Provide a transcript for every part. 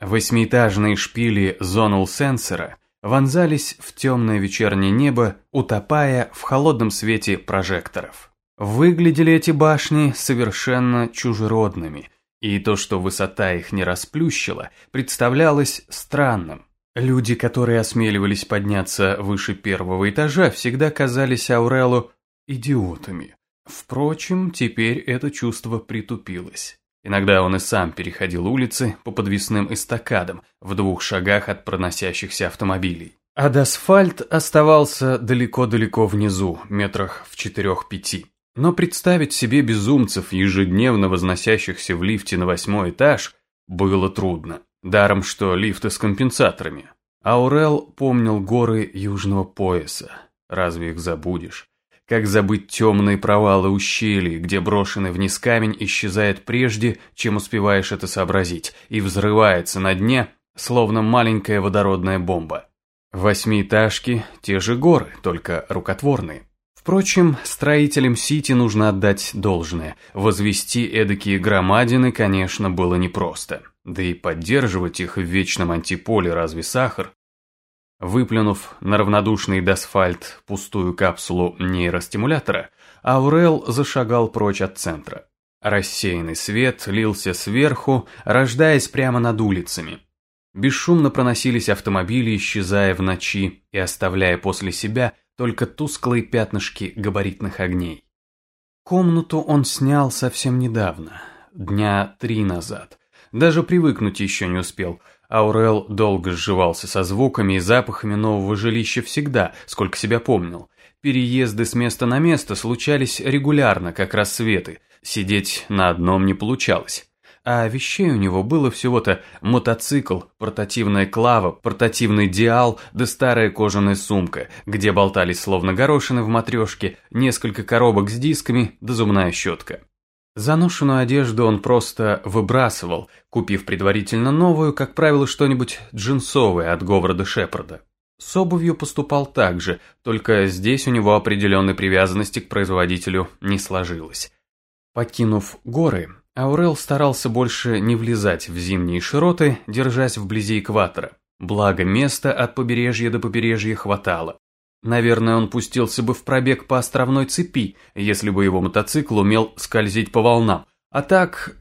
Восьмиэтажные шпили зонул-сенсора вонзались в темное вечернее небо, утопая в холодном свете прожекторов. Выглядели эти башни совершенно чужеродными, и то, что высота их не расплющила, представлялось странным. Люди, которые осмеливались подняться выше первого этажа, всегда казались Аурелу идиотами. Впрочем, теперь это чувство притупилось. Иногда он и сам переходил улицы по подвесным эстакадам в двух шагах от проносящихся автомобилей. А асфальт оставался далеко-далеко внизу, метрах в четырех-пяти. Но представить себе безумцев, ежедневно возносящихся в лифте на восьмой этаж, было трудно. Даром, что лифты с компенсаторами. Аурел помнил горы южного пояса. Разве их забудешь? Как забыть темные провалы ущелий, где брошенный вниз камень исчезает прежде, чем успеваешь это сообразить, и взрывается на дне, словно маленькая водородная бомба. Восьмиэтажки – те же горы, только рукотворные. Впрочем, строителям Сити нужно отдать должное. Возвести эдакие громадины, конечно, было непросто. Да и поддерживать их в вечном антиполе разве сахар? Выплюнув на равнодушный дасфальт пустую капсулу нейростимулятора, Аурел зашагал прочь от центра. Рассеянный свет лился сверху, рождаясь прямо над улицами. Бесшумно проносились автомобили, исчезая в ночи и оставляя после себя только тусклые пятнышки габаритных огней. Комнату он снял совсем недавно, дня три назад. Даже привыкнуть еще не успел – Аурел долго сживался со звуками и запахами нового жилища всегда, сколько себя помнил. Переезды с места на место случались регулярно, как рассветы. Сидеть на одном не получалось. А вещей у него было всего-то мотоцикл, портативная клава, портативный диал да старая кожаная сумка, где болтались словно горошины в матрешке, несколько коробок с дисками да зубная щетка. Заношенную одежду он просто выбрасывал, купив предварительно новую, как правило, что-нибудь джинсовое от Говарда Шепарда. С обувью поступал так же, только здесь у него определенной привязанности к производителю не сложилось. Покинув горы, Аурел старался больше не влезать в зимние широты, держась вблизи экватора. Благо, места от побережья до побережья хватало. Наверное, он пустился бы в пробег по островной цепи, если бы его мотоцикл умел скользить по волнам. А так...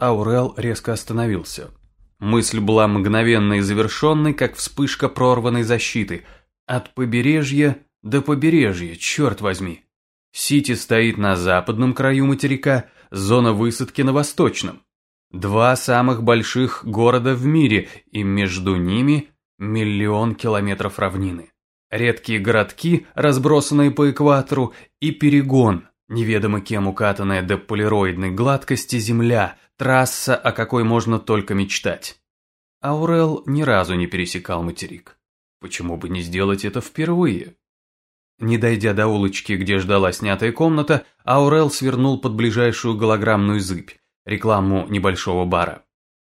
Аурел резко остановился. Мысль была мгновенной и завершенной, как вспышка прорванной защиты. От побережья до побережья, черт возьми. Сити стоит на западном краю материка, зона высадки на восточном. Два самых больших города в мире, и между ними миллион километров равнины редкие городки, разбросанные по экватору, и перегон, неведомо кем укатанная до полироидной гладкости земля, трасса, о какой можно только мечтать. Аурел ни разу не пересекал материк. Почему бы не сделать это впервые? Не дойдя до улочки, где ждала снятая комната, Аурел свернул под ближайшую голограммную зыбь, рекламу небольшого бара.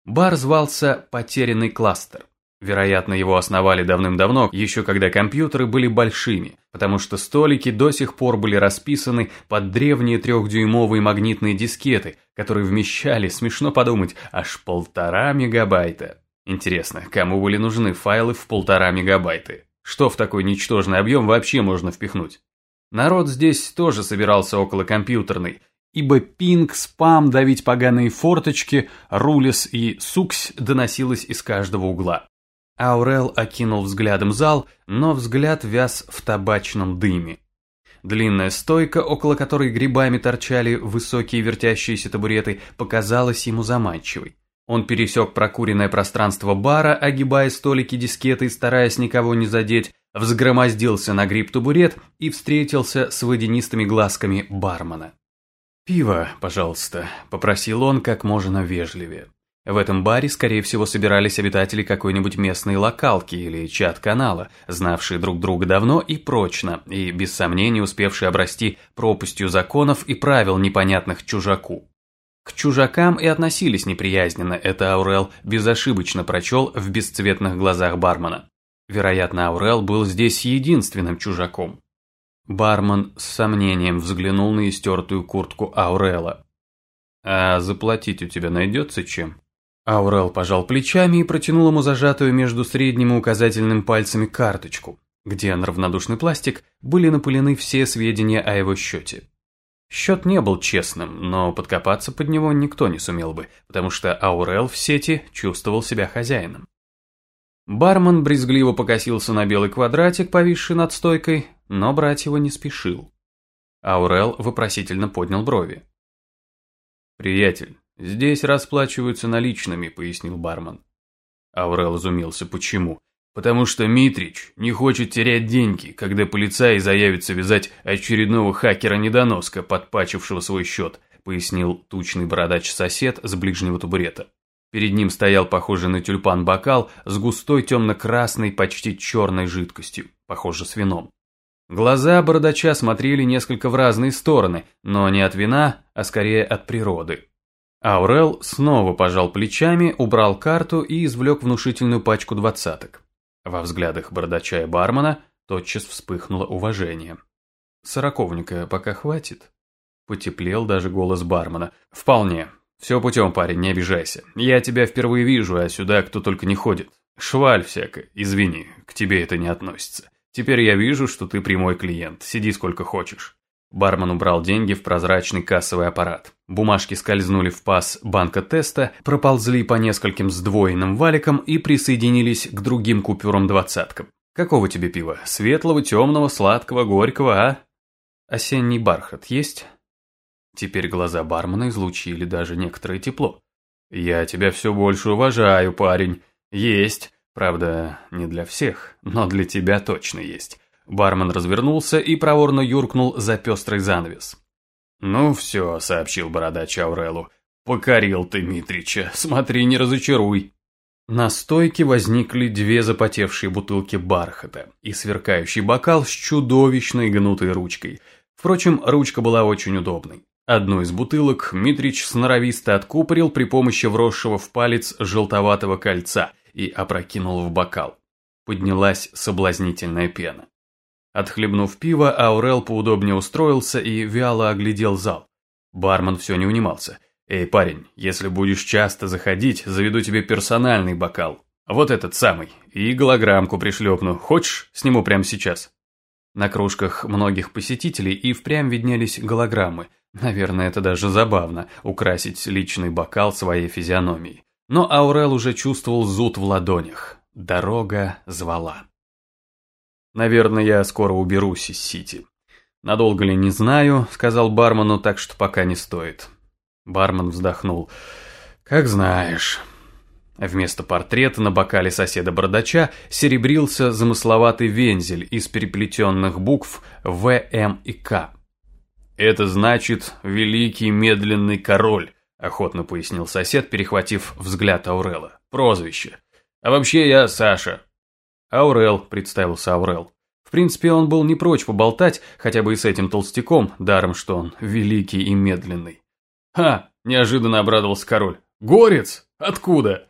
Бар звался «Потерянный кластер». Вероятно, его основали давным-давно, еще когда компьютеры были большими, потому что столики до сих пор были расписаны под древние трехдюймовые магнитные дискеты, которые вмещали, смешно подумать, аж полтора мегабайта. Интересно, кому были нужны файлы в полтора мегабайта? Что в такой ничтожный объем вообще можно впихнуть? Народ здесь тоже собирался около компьютерной, ибо пинг, спам, давить поганые форточки, рулис и суксь доносилось из каждого угла. Аурел окинул взглядом зал, но взгляд вяз в табачном дыме. Длинная стойка, около которой грибами торчали высокие вертящиеся табуреты, показалась ему заманчивой. Он пересек прокуренное пространство бара, огибая столики дискеты и стараясь никого не задеть, взгромоздился на гриб-табурет и встретился с водянистыми глазками бармена. «Пиво, пожалуйста», – попросил он как можно вежливее. В этом баре, скорее всего, собирались обитатели какой-нибудь местной локалки или чат-канала, знавшие друг друга давно и прочно, и без сомнения успевшие обрасти пропастью законов и правил непонятных чужаку. К чужакам и относились неприязненно, это Аурел безошибочно прочел в бесцветных глазах бармена. Вероятно, Аурел был здесь единственным чужаком. Бармен с сомнением взглянул на истертую куртку Аурела. «А заплатить у тебя найдется чем?» Аурел пожал плечами и протянул ему зажатую между средним и указательным пальцами карточку, где на равнодушный пластик были напылены все сведения о его счете. Счет не был честным, но подкопаться под него никто не сумел бы, потому что Аурел в сети чувствовал себя хозяином. Бармен брезгливо покосился на белый квадратик, повисший над стойкой, но брать его не спешил. Аурел вопросительно поднял брови. «Приятель, здесь расплачиваются наличными», — пояснил бармен. Аурел изумился. «Почему?» «Потому что Митрич не хочет терять деньги, когда полицаи заявится вязать очередного хакера-недоноска, подпачившего свой счет», пояснил тучный бородач-сосед с ближнего табурета. Перед ним стоял похожий на тюльпан бокал с густой темно-красной, почти черной жидкостью, похоже, с вином. Глаза бородача смотрели несколько в разные стороны, но не от вина, а скорее от природы. Аурел снова пожал плечами, убрал карту и извлек внушительную пачку двадцаток. Во взглядах бородача и бармена тотчас вспыхнуло уважение. «Сороковника пока хватит?» Потеплел даже голос бармена. «Вполне. Все путем, парень, не обижайся. Я тебя впервые вижу, а сюда кто только не ходит. Шваль всякая, извини, к тебе это не относится. Теперь я вижу, что ты прямой клиент. Сиди сколько хочешь. Бармен убрал деньги в прозрачный кассовый аппарат. Бумажки скользнули в паз банка теста, проползли по нескольким сдвоенным валикам и присоединились к другим купюрам-двадцаткам. Какого тебе пива? Светлого, темного, сладкого, горького, а? Осенний бархат есть? Теперь глаза бармена излучили даже некоторое тепло. Я тебя все больше уважаю, парень. Есть. Правда, не для всех, но для тебя точно есть. Бармен развернулся и проворно юркнул за пестрый занавес. «Ну все», — сообщил бородач Аурелу. «Покорил ты Митрича, смотри, не разочаруй». На стойке возникли две запотевшие бутылки бархата и сверкающий бокал с чудовищной гнутой ручкой. Впрочем, ручка была очень удобной. Одну из бутылок Митрич сноровисто откупорил при помощи вросшего в палец желтоватого кольца и опрокинул в бокал. Поднялась соблазнительная пена. Отхлебнув пиво, Аурел поудобнее устроился и вяло оглядел зал. Бармен все не унимался. «Эй, парень, если будешь часто заходить, заведу тебе персональный бокал. Вот этот самый. И голограммку пришлепну. Хочешь, сниму прямо сейчас?» На кружках многих посетителей и впрямь виднелись голограммы. Наверное, это даже забавно, украсить личный бокал своей физиономией. Но Аурел уже чувствовал зуд в ладонях. Дорога звала. «Наверное, я скоро уберусь из Сити. Надолго ли, не знаю», — сказал бармену, так что пока не стоит. Бармен вздохнул. «Как знаешь». Вместо портрета на бокале соседа-бардача серебрился замысловатый вензель из переплетенных букв В, М и К. «Это значит «Великий медленный король», – охотно пояснил сосед, перехватив взгляд Аурела. «Прозвище. А вообще я Саша». «Аурел», – представился Аурел. В принципе, он был не прочь поболтать, хотя бы и с этим толстяком, даром что он великий и медленный. «Ха!» – неожиданно обрадовался король. «Горец? Откуда?»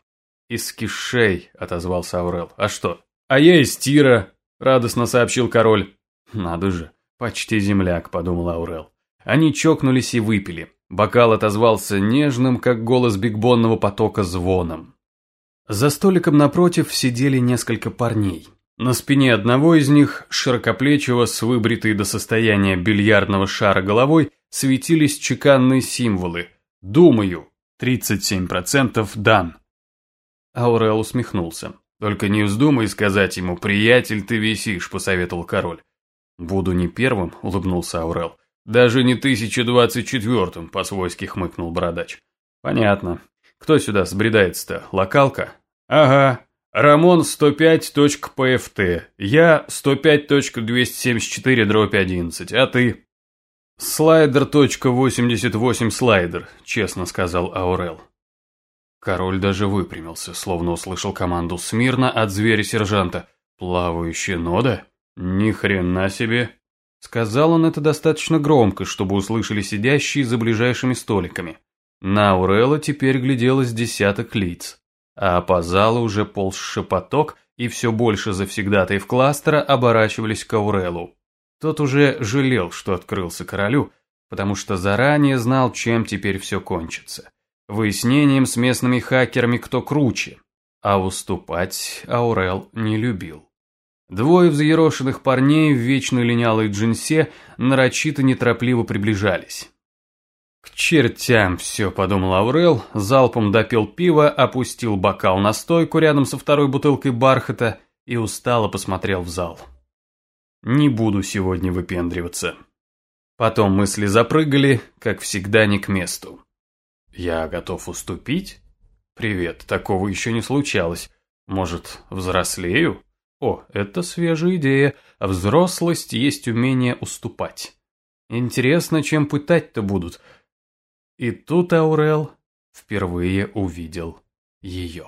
«Из кишей», – отозвался Аурел. «А что?» «А я из Тира», – радостно сообщил король. «Надо же, почти земляк», – подумал Аурел. Они чокнулись и выпили. Бокал отозвался нежным, как голос бигбонного потока, звоном. За столиком напротив сидели несколько парней. На спине одного из них, широкоплечего, с выбритой до состояния бильярдного шара головой, светились чеканные символы. «Думаю». 37% дан. Аурел усмехнулся. «Только не вздумай сказать ему, приятель, ты висишь», — посоветовал король. «Буду не первым», — улыбнулся Аурел. «Даже не 1024-м», — по-свойски хмыкнул бородач. «Понятно. Кто сюда сбредается-то? Локалка?» «Ага. Рамон 105.pft. Я 105.274-11. А ты?» «Слайдер.88 слайдер», — честно сказал Аурел. Король даже выпрямился, словно услышал команду смирно от зверя-сержанта. «Плавающая нода? Ни хрена себе!» Сказал он это достаточно громко, чтобы услышали сидящие за ближайшими столиками. На Аурела теперь гляделось десяток лиц, а по залу уже полз шепоток, и все больше завсегдатаев кластера оборачивались к Аурелу. Тот уже жалел, что открылся королю, потому что заранее знал, чем теперь все кончится. выяснением с местными хакерами, кто круче. А уступать Аурел не любил. Двое взъерошенных парней в вечной линялой джинсе нарочито неторопливо приближались. «К чертям все», — подумал Аурел, залпом допил пиво, опустил бокал на стойку рядом со второй бутылкой бархата и устало посмотрел в зал. «Не буду сегодня выпендриваться». Потом мысли запрыгали, как всегда, не к месту. «Я готов уступить?» «Привет, такого еще не случалось. Может, взрослею?» «О, это свежая идея. Взрослость есть умение уступать. Интересно, чем пытать-то будут?» И тут Аурел впервые увидел ее.